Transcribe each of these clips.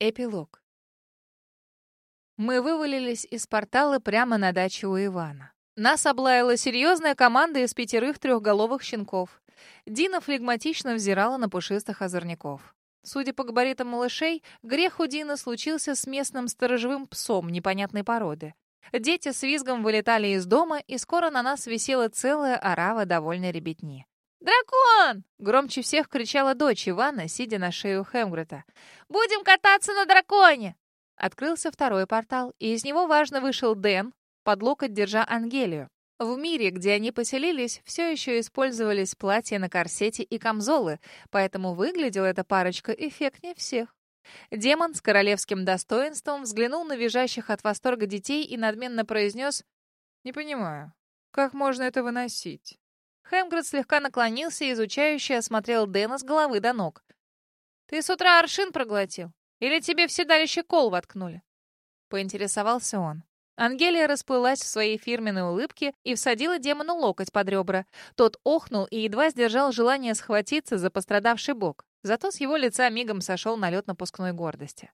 Эпилог. Мы вывалились из портала прямо на дачу у Ивана. Нас облаяла серьезная команда из пятерых трехголовых щенков. Дина флегматично взирала на пушистых озорников. Судя по габаритам малышей, грех у Дины случился с местным сторожевым псом непонятной породы. Дети с визгом вылетали из дома, и скоро на нас висела целая орава довольной ребятни. «Дракон!» — громче всех кричала дочь Ивана, сидя на шею Хемгрета. «Будем кататься на драконе!» Открылся второй портал, и из него важно вышел Дэн, под локоть держа Ангелию. В мире, где они поселились, все еще использовались платья на корсете и камзолы, поэтому выглядела эта парочка эффектнее всех. Демон с королевским достоинством взглянул на визжащих от восторга детей и надменно произнес «Не понимаю, как можно это выносить?» Хемгред слегка наклонился и изучающе осмотрел Дэна с головы до ног. «Ты с утра аршин проглотил? Или тебе в седалище кол воткнули?» Поинтересовался он. Ангелия расплылась в своей фирменной улыбке и всадила демону локоть под ребра. Тот охнул и едва сдержал желание схватиться за пострадавший бок. Зато с его лица мигом сошел налет напускной гордости.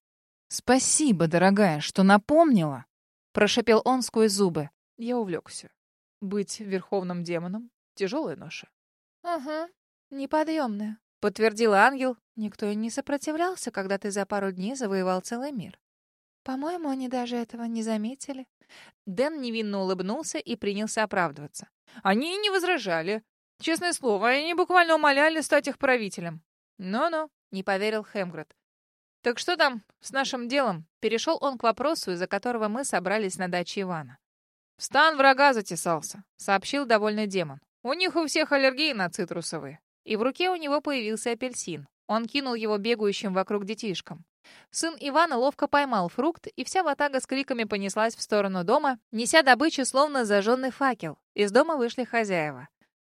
«Спасибо, дорогая, что напомнила!» Прошепел он сквозь зубы. Я увлекся. Быть верховным демоном Тяжелая ноша. «Угу, неподъемная», — подтвердила ангел. «Никто и не сопротивлялся, когда ты за пару дней завоевал целый мир». «По-моему, они даже этого не заметили». Дэн невинно улыбнулся и принялся оправдываться. «Они не возражали. Честное слово, они буквально умоляли стать их правителем». «Ну-ну», — не поверил Хемгред. «Так что там с нашим делом?» Перешел он к вопросу, из-за которого мы собрались на даче Ивана. «В стан врага затесался», — сообщил довольный демон. У них у всех аллергии на цитрусовые. И в руке у него появился апельсин. Он кинул его бегающим вокруг детишкам. Сын Ивана ловко поймал фрукт, и вся ватага с криками понеслась в сторону дома, неся добычу словно зажженный факел. Из дома вышли хозяева.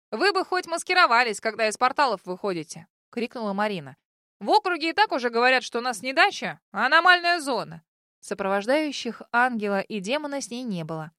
«Вы бы хоть маскировались, когда из порталов выходите!» — крикнула Марина. «В округе и так уже говорят, что у нас не дача, а аномальная зона!» Сопровождающих ангела и демона с ней не было.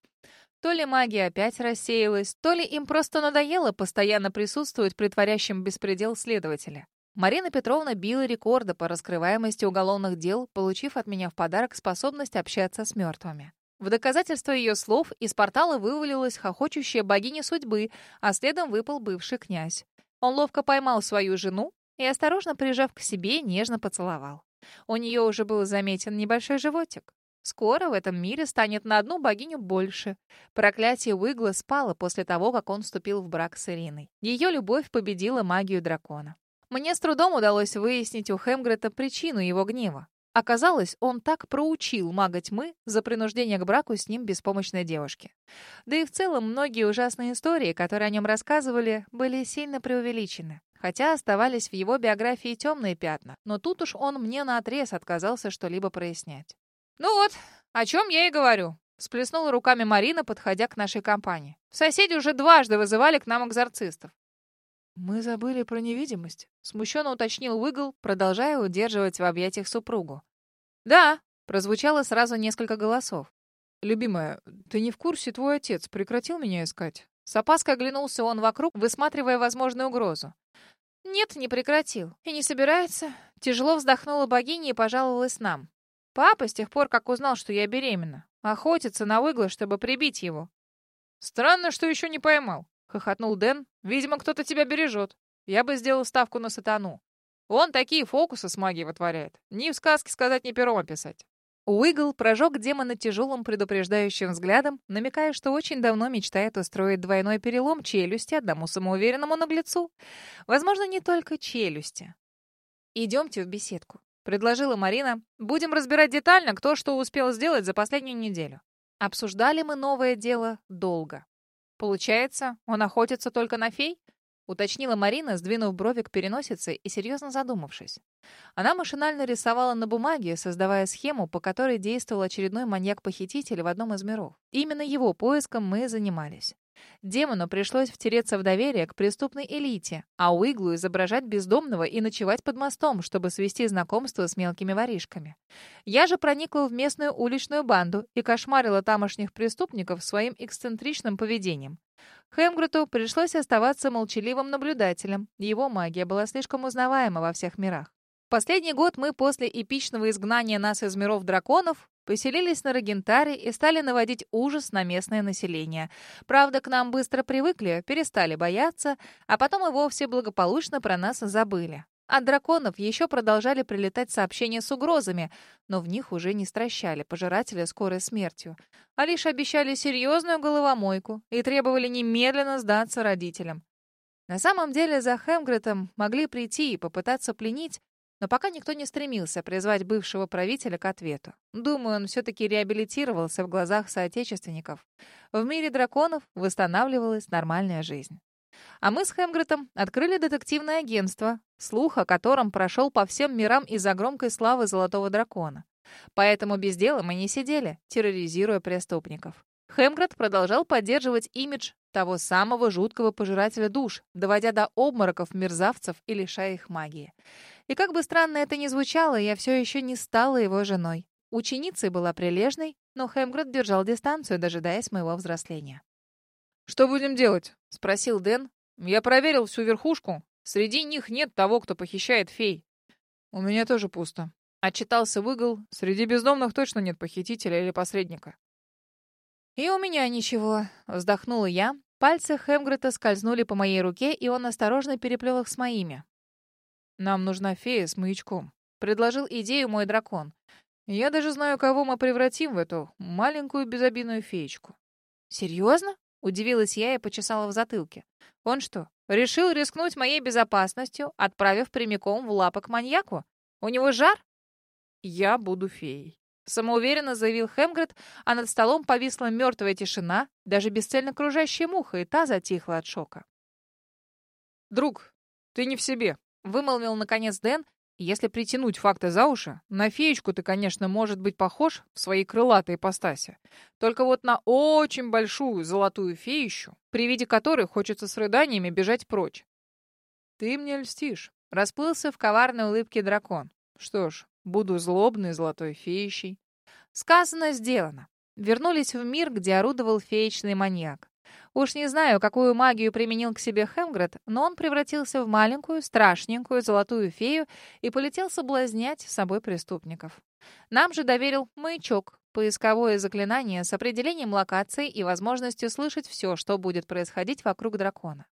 То ли магия опять рассеялась, то ли им просто надоело постоянно присутствовать при творящем беспредел следователя. Марина Петровна била рекорды по раскрываемости уголовных дел, получив от меня в подарок способность общаться с мертвыми. В доказательство ее слов из портала вывалилась хохочущая богиня судьбы, а следом выпал бывший князь. Он ловко поймал свою жену и, осторожно прижав к себе, нежно поцеловал. У нее уже был заметен небольшой животик. Скоро в этом мире станет на одну богиню больше. Проклятие Уигла спало после того, как он вступил в брак с Ириной. Ее любовь победила магию дракона. Мне с трудом удалось выяснить у Хемгрета причину его гнева. Оказалось, он так проучил мага тьмы за принуждение к браку с ним беспомощной девушки. Да и в целом многие ужасные истории, которые о нем рассказывали, были сильно преувеличены. Хотя оставались в его биографии темные пятна, но тут уж он мне наотрез отказался что-либо прояснять. «Ну вот, о чем я и говорю», — сплеснула руками Марина, подходя к нашей компании. «Соседи уже дважды вызывали к нам экзорцистов». «Мы забыли про невидимость», — смущенно уточнил Уигл, продолжая удерживать в объятиях супругу. «Да», — прозвучало сразу несколько голосов. «Любимая, ты не в курсе, твой отец прекратил меня искать?» С опаской оглянулся он вокруг, высматривая возможную угрозу. «Нет, не прекратил. И не собирается». Тяжело вздохнула богиня и пожаловалась нам. Папа, с тех пор, как узнал, что я беременна, охотится на выгла, чтобы прибить его. «Странно, что еще не поймал», — хохотнул Дэн. «Видимо, кто-то тебя бережет. Я бы сделал ставку на сатану. Он такие фокусы с магией вытворяет. Ни в сказке сказать, ни пером описать». Уигл прожег демона тяжелым предупреждающим взглядом, намекая, что очень давно мечтает устроить двойной перелом челюсти одному самоуверенному наглецу. Возможно, не только челюсти. «Идемте в беседку», — предложила Марина. «Будем разбирать детально, кто что успел сделать за последнюю неделю». Обсуждали мы новое дело долго. «Получается, он охотится только на фей?» — уточнила Марина, сдвинув брови к переносице и серьезно задумавшись. Она машинально рисовала на бумаге, создавая схему, по которой действовал очередной маньяк-похититель в одном из миров. Именно его поиском мы и занимались. Демону пришлось втереться в доверие к преступной элите, а Уиглу изображать бездомного и ночевать под мостом, чтобы свести знакомство с мелкими воришками. Я же проникла в местную уличную банду и кошмарила тамошних преступников своим эксцентричным поведением. Хемгруту пришлось оставаться молчаливым наблюдателем, его магия была слишком узнаваема во всех мирах. последний год мы после эпичного изгнания нас из миров драконов поселились на Рогентаре и стали наводить ужас на местное население. Правда, к нам быстро привыкли, перестали бояться, а потом и вовсе благополучно про нас забыли. От драконов еще продолжали прилетать сообщения с угрозами, но в них уже не стращали пожирателя скорой смертью, а лишь обещали серьезную головомойку и требовали немедленно сдаться родителям. На самом деле за Хемгретом могли прийти и попытаться пленить, но пока никто не стремился призвать бывшего правителя к ответу. Думаю, он все-таки реабилитировался в глазах соотечественников. В мире драконов восстанавливалась нормальная жизнь. А мы с Хемгретом открыли детективное агентство, слух о котором прошел по всем мирам из-за громкой славы Золотого Дракона. Поэтому без дела мы не сидели, терроризируя преступников. Хемгрет продолжал поддерживать имидж того самого жуткого пожирателя душ, доводя до обмороков мерзавцев и лишая их магии. И как бы странно это ни звучало, я все еще не стала его женой. Ученицей была прилежной, но Хемгрет держал дистанцию, дожидаясь моего взросления. «Что будем делать?» — спросил Дэн. «Я проверил всю верхушку. Среди них нет того, кто похищает фей». «У меня тоже пусто», — отчитался Выгл. «Среди бездомных точно нет похитителя или посредника». «И у меня ничего», — вздохнула я. Пальцы Хемгрета скользнули по моей руке, и он осторожно переплел их с моими. «Нам нужна фея с маячком», — предложил идею мой дракон. «Я даже знаю, кого мы превратим в эту маленькую безобидную феечку». «Серьезно?» Удивилась я и почесала в затылке. Он что, решил рискнуть моей безопасностью, отправив прямиком в лапы к маньяку? У него жар? Я буду феей. Самоуверенно заявил Хемгред, а над столом повисла мертвая тишина, даже бесцельно кружащая муха, и та затихла от шока. «Друг, ты не в себе», — вымолвил наконец Дэн, если притянуть факты за уши, на феечку ты, конечно, может быть похож в своей крылатой ипостаси. Только вот на очень большую золотую феющу, при виде которой хочется с рыданиями бежать прочь. Ты мне льстишь. Расплылся в коварной улыбке дракон. Что ж, буду злобной золотой феющей. Сказано, сделано. Вернулись в мир, где орудовал феечный маньяк. Уж не знаю, какую магию применил к себе Хемгред, но он превратился в маленькую, страшненькую золотую фею и полетел соблазнять с собой преступников. Нам же доверил маячок, поисковое заклинание с определением локации и возможностью слышать все, что будет происходить вокруг дракона.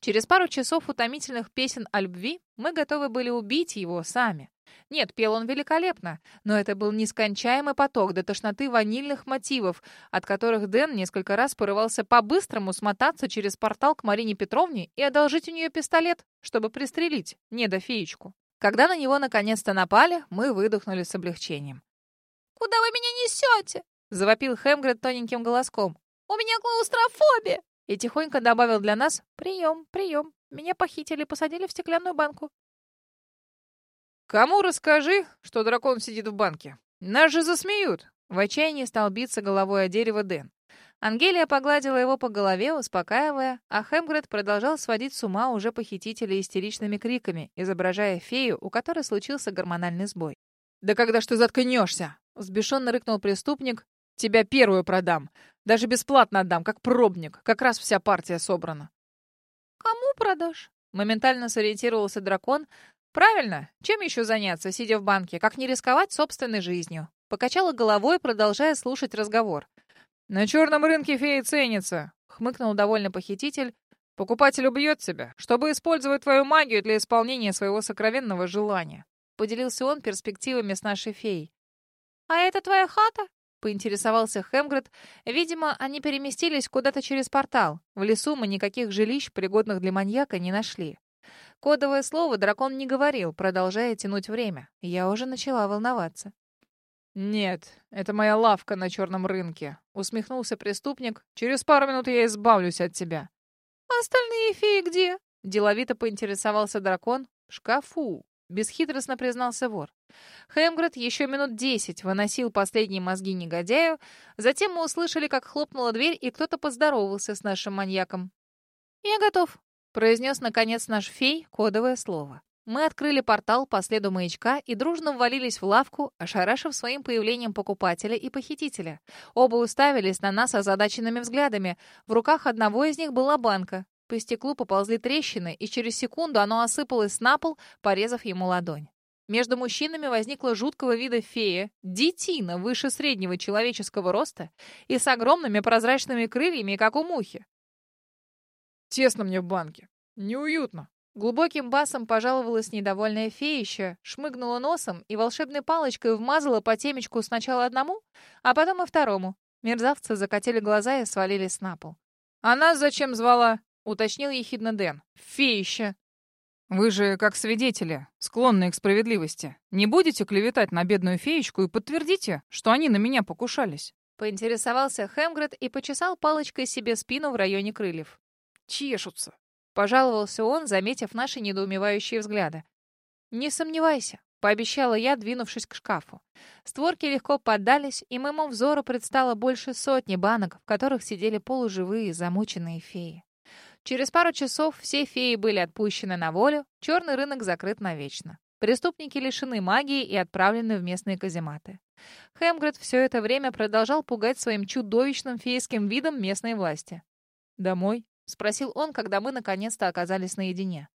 Через пару часов утомительных песен о любви мы готовы были убить его сами. Нет, пел он великолепно, но это был нескончаемый поток до тошноты ванильных мотивов, от которых Дэн несколько раз порывался по-быстрому смотаться через портал к Марине Петровне и одолжить у нее пистолет, чтобы пристрелить недофеечку. Когда на него наконец-то напали, мы выдохнули с облегчением. «Куда вы меня несете?» — завопил Хемгред тоненьким голоском. «У меня клаустрофобия!» И тихонько добавил для нас «Прием, прием. Меня похитили, посадили в стеклянную банку. «Кому расскажи, что дракон сидит в банке? Нас же засмеют!» В отчаянии стал биться головой о дерево Дэн. Ангелия погладила его по голове, успокаивая, а Хемгред продолжал сводить с ума уже похитителя истеричными криками, изображая фею, у которой случился гормональный сбой. «Да когда ж ты заткнешься?» — взбешенно рыкнул преступник. «Тебя первую продам. Даже бесплатно отдам, как пробник. Как раз вся партия собрана». «Кому продашь?» Моментально сориентировался дракон, Правильно. Чем еще заняться, сидя в банке? Как не рисковать собственной жизнью? Покачала головой, продолжая слушать разговор. На черном рынке феи ценится, хмыкнул довольно похититель. Покупатель убьет тебя, чтобы использовать твою магию для исполнения своего сокровенного желания. Поделился он перспективами с нашей феей. «А это твоя хата?» — поинтересовался Хемгред. Видимо, они переместились куда-то через портал. В лесу мы никаких жилищ, пригодных для маньяка, не нашли. Кодовое слово дракон не говорил, продолжая тянуть время. Я уже начала волноваться. «Нет, это моя лавка на черном рынке», — усмехнулся преступник. «Через пару минут я избавлюсь от тебя». «Остальные феи где?» — деловито поинтересовался дракон. «В шкафу», — бесхитростно признался вор. Хемгред еще минут десять выносил последние мозги негодяю. Затем мы услышали, как хлопнула дверь, и кто-то поздоровался с нашим маньяком. «Я готов», произнес, наконец, наш фей кодовое слово. Мы открыли портал по следу маячка и дружно ввалились в лавку, ошарашив своим появлением покупателя и похитителя. Оба уставились на нас озадаченными взглядами. В руках одного из них была банка. По стеклу поползли трещины, и через секунду оно осыпалось на пол, порезав ему ладонь. Между мужчинами возникла жуткого вида фея, детина выше среднего человеческого роста и с огромными прозрачными крыльями, как у мухи. «Тесно мне в банке. Неуютно». Глубоким басом пожаловалась недовольная феища, шмыгнула носом и волшебной палочкой вмазала по темечку сначала одному, а потом и второму. Мерзавцы закатили глаза и свалились на пол. «А нас зачем звала?» — уточнил ехидно Дэн. «Феища!» «Вы же, как свидетели, склонные к справедливости, не будете клеветать на бедную феечку и подтвердите, что они на меня покушались?» Поинтересовался Хемгред и почесал палочкой себе спину в районе крыльев. «Чешутся», — пожаловался он, заметив наши недоумевающие взгляды. «Не сомневайся», — пообещала я, двинувшись к шкафу. Створки легко поддались, и моему взору предстало больше сотни банок, в которых сидели полуживые, замученные феи. Через пару часов все феи были отпущены на волю, черный рынок закрыт навечно. Преступники лишены магии и отправлены в местные казематы. Хемгред все это время продолжал пугать своим чудовищным фейским видом местные власти. «Домой?» — спросил он, когда мы наконец-то оказались наедине.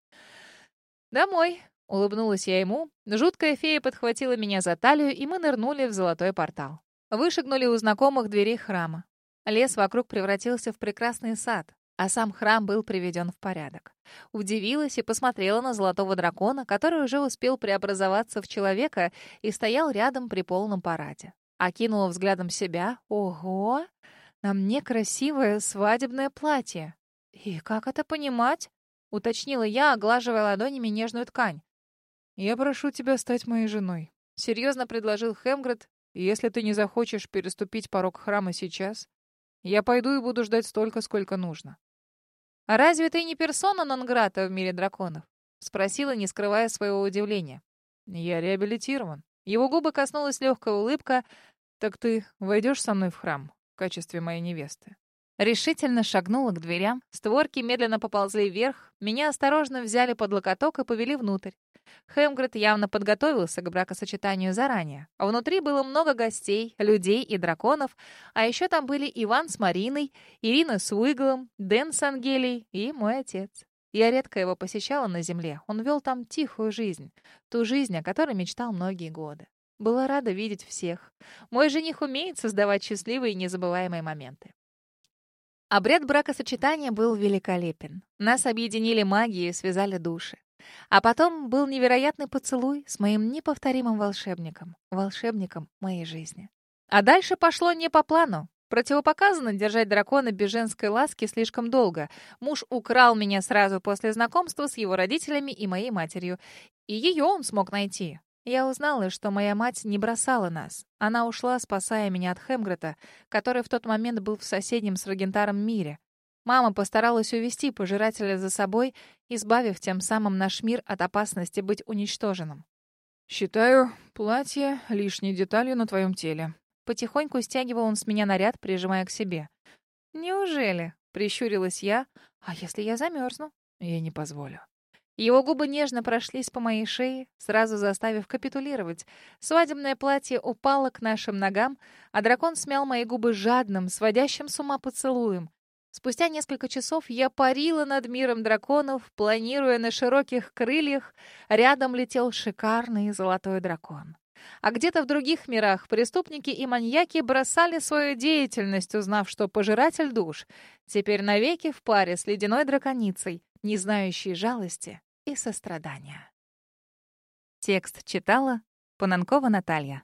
«Домой», — улыбнулась я ему. Жуткая фея подхватила меня за талию, и мы нырнули в золотой портал. Вышагнули у знакомых дверей храма. Лес вокруг превратился в прекрасный сад а сам храм был приведен в порядок. Удивилась и посмотрела на золотого дракона, который уже успел преобразоваться в человека и стоял рядом при полном параде. Окинула взглядом себя. Ого! На мне красивое свадебное платье. И как это понимать? Уточнила я, оглаживая ладонями нежную ткань. «Я прошу тебя стать моей женой», — серьезно предложил Хемгред. «Если ты не захочешь переступить порог храма сейчас, я пойду и буду ждать столько, сколько нужно. «А разве ты не персона нон-грата в мире драконов?» — спросила, не скрывая своего удивления. «Я реабилитирован». Его губы коснулась легкая улыбка. «Так ты войдешь со мной в храм в качестве моей невесты?» Решительно шагнула к дверям. Створки медленно поползли вверх. Меня осторожно взяли под локоток и повели внутрь. Хемгред явно подготовился к бракосочетанию заранее. А внутри было много гостей, людей и драконов, а еще там были Иван с Мариной, Ирина с Уиглом, Дэн с Ангелией и мой отец. Я редко его посещала на земле. Он вел там тихую жизнь. Ту жизнь, о которой мечтал многие годы. Была рада видеть всех. Мой жених умеет создавать счастливые и незабываемые моменты. Обряд бракосочетания был великолепен. Нас объединили магией и связали души. А потом был невероятный поцелуй с моим неповторимым волшебником, волшебником моей жизни. А дальше пошло не по плану. Противопоказано держать дракона без женской ласки слишком долго. Муж украл меня сразу после знакомства с его родителями и моей матерью. И ее он смог найти. Я узнала, что моя мать не бросала нас. Она ушла, спасая меня от Хемгрета, который в тот момент был в соседнем с Рогентаром мире. Мама постаралась увести пожирателя за собой, избавив тем самым наш мир от опасности быть уничтоженным. «Считаю платье лишней деталью на твоем теле». Потихоньку стягивал он с меня наряд, прижимая к себе. «Неужели?» — прищурилась я. «А если я замерзну?» «Я не позволю». Его губы нежно прошлись по моей шее, сразу заставив капитулировать. Свадебное платье упало к нашим ногам, а дракон смял мои губы жадным, сводящим с ума поцелуем. Спустя несколько часов я парила над миром драконов, планируя на широких крыльях. Рядом летел шикарный золотой дракон. А где-то в других мирах преступники и маньяки бросали свою деятельность, узнав, что пожиратель душ теперь навеки в паре с ледяной драконицей, не знающей жалости и сострадания. Текст читала Пананкова Наталья.